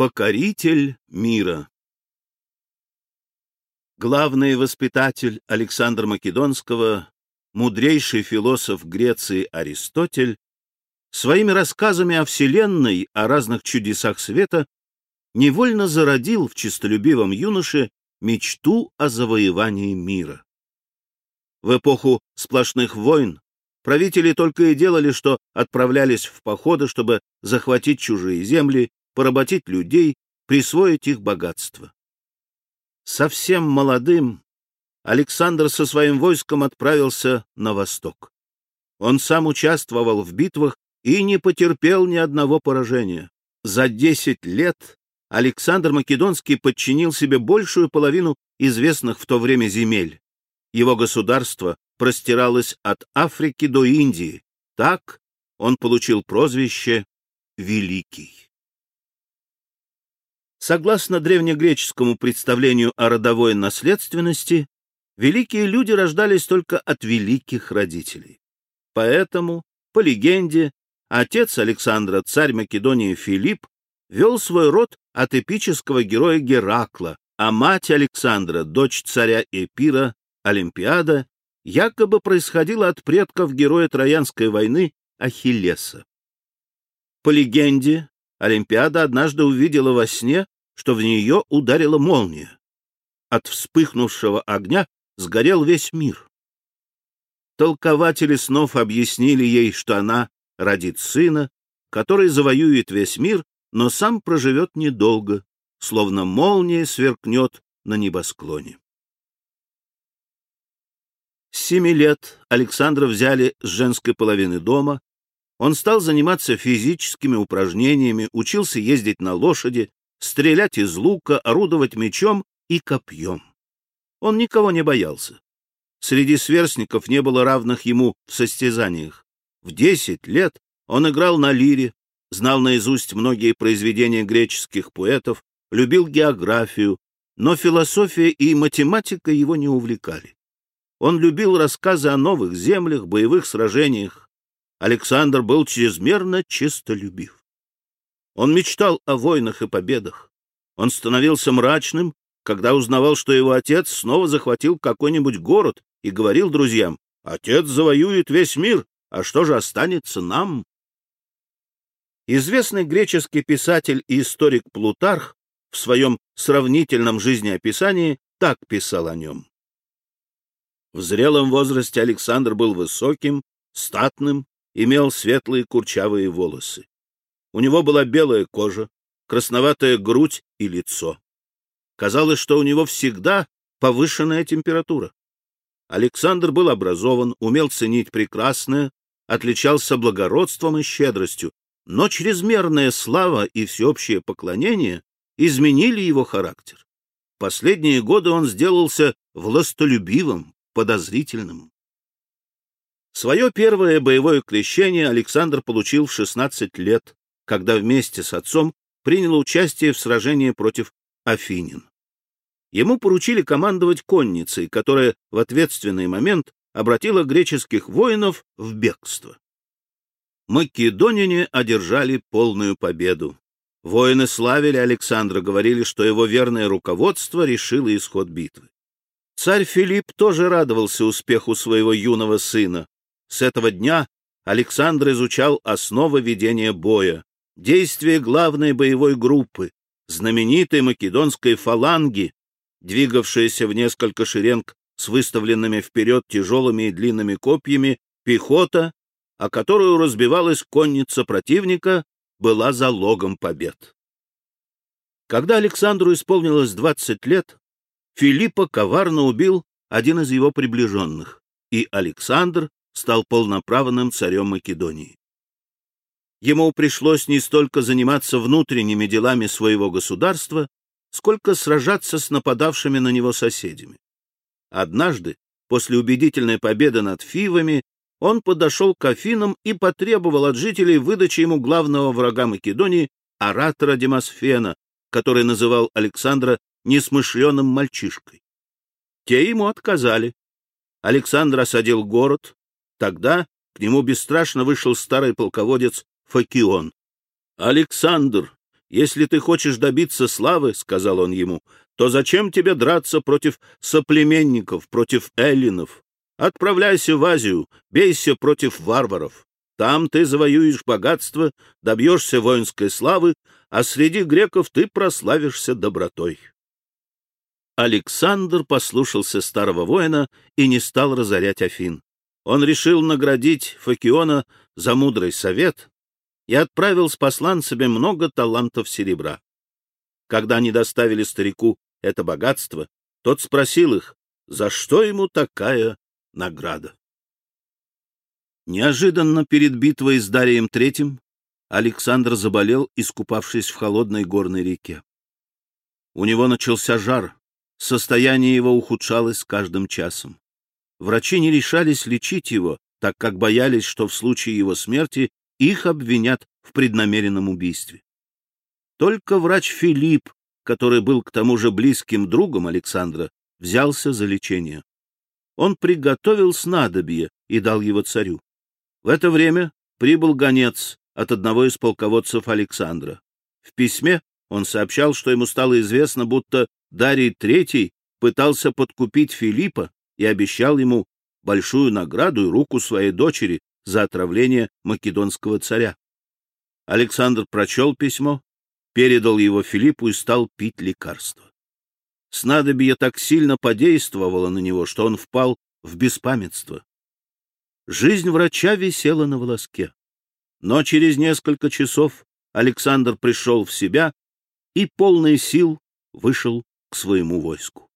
Покоритель мира Главный воспитатель Александра Македонского, мудрейший философ Греции Аристотель, своими рассказами о Вселенной, о разных чудесах света, невольно зародил в честолюбивом юноше мечту о завоевании мира. В эпоху сплошных войн правители только и делали, что отправлялись в походы, чтобы захватить чужие земли, поработить людей, присвоить их богатство. Совсем молодым Александр со своим войском отправился на восток. Он сам участвовал в битвах и не потерпел ни одного поражения. За десять лет Александр Македонский подчинил себе большую половину известных в то время земель. Его государство простиралось от Африки до Индии. Так он получил прозвище «Великий». Согласно древнегреческому представлению о родовой наследственности, великие люди рождались только от великих родителей. Поэтому, по легенде, отец Александра, царь Македонии Филипп, вел свой род от эпического героя Геракла, а мать Александра, дочь царя Эпира, Олимпиада, якобы происходила от предков героя Троянской войны Ахиллеса. По легенде, Олимпиада однажды увидела во сне, что в нее ударила молния. От вспыхнувшего огня сгорел весь мир. Толкователи снов объяснили ей, что она родит сына, который завоюет весь мир, но сам проживет недолго, словно молния сверкнет на небосклоне. С семи лет Александра взяли с женской половины дома, он стал заниматься физическими упражнениями, учился ездить на лошади, стрелять из лука, орудовать мечом и копьем. Он никого не боялся. Среди сверстников не было равных ему в состязаниях. В десять лет он играл на лире, знал наизусть многие произведения греческих поэтов, любил географию, но философия и математика его не увлекали. Он любил рассказы о новых землях, боевых сражениях, Александр был чрезмерно честолюбив. Он мечтал о войнах и победах. Он становился мрачным, когда узнавал, что его отец снова захватил какой-нибудь город и говорил друзьям, «Отец завоюет весь мир, а что же останется нам?» Известный греческий писатель и историк Плутарх в своем сравнительном жизнеописании так писал о нем. В зрелом возрасте Александр был высоким, статным, имел светлые курчавые волосы. У него была белая кожа, красноватая грудь и лицо. Казалось, что у него всегда повышенная температура. Александр был образован, умел ценить прекрасное, отличался благородством и щедростью, но чрезмерная слава и всеобщее поклонение изменили его характер. Последние годы он сделался властолюбивым, подозрительным. Свое первое боевое крещение Александр получил в 16 лет, когда вместе с отцом принял участие в сражении против Афинин. Ему поручили командовать конницей, которая в ответственный момент обратила греческих воинов в бегство. Македоняне одержали полную победу. Воины славили Александра, говорили, что его верное руководство решило исход битвы. Царь Филипп тоже радовался успеху своего юного сына. С этого дня Александр изучал основы ведения боя, действия главной боевой группы, знаменитой македонской фаланги, двигавшейся в несколько шеренг с выставленными вперед тяжелыми и длинными копьями, пехота, о которую разбивалась конница противника, была залогом побед. Когда Александру исполнилось 20 лет, Филиппа коварно убил один из его приближенных, и Александр стал полноправным царем Македонии. Ему пришлось не столько заниматься внутренними делами своего государства, сколько сражаться с нападавшими на него соседями. Однажды, после убедительной победы над Фивами, он подошел к Афинам и потребовал от жителей выдачи ему главного врага Македонии, оратора Демосфена, который называл Александра несмышленым мальчишкой. Те ему отказали. Александр осадил город, Тогда к нему бесстрашно вышел старый полководец Факион. «Александр, Если ты хочешь добиться славы, — сказал он ему, — то зачем тебе драться против соплеменников, против эллинов? Отправляйся в Азию, бейся против варваров. Там ты завоюешь богатство, добьешься воинской славы, а среди греков ты прославишься добротой. Александр послушался старого воина и не стал разорять Афин. Он решил наградить Факиона за мудрый совет и отправил с посланцами много талантов серебра. Когда они доставили старику это богатство, тот спросил их, за что ему такая награда. Неожиданно перед битвой с Дарием III Александр заболел, искупавшись в холодной горной реке. У него начался жар, состояние его ухудшалось с каждым часом. Врачи не решались лечить его, так как боялись, что в случае его смерти их обвинят в преднамеренном убийстве. Только врач Филипп, который был к тому же близким другом Александра, взялся за лечение. Он приготовил снадобье и дал его царю. В это время прибыл гонец от одного из полководцев Александра. В письме он сообщал, что ему стало известно, будто Дарий III пытался подкупить Филиппа и обещал ему большую награду и руку своей дочери за отравление македонского царя. Александр прочел письмо, передал его Филиппу и стал пить лекарство. Снадобье так сильно подействовало на него, что он впал в беспамятство. Жизнь врача висела на волоске. Но через несколько часов Александр пришел в себя и полный сил вышел к своему войску.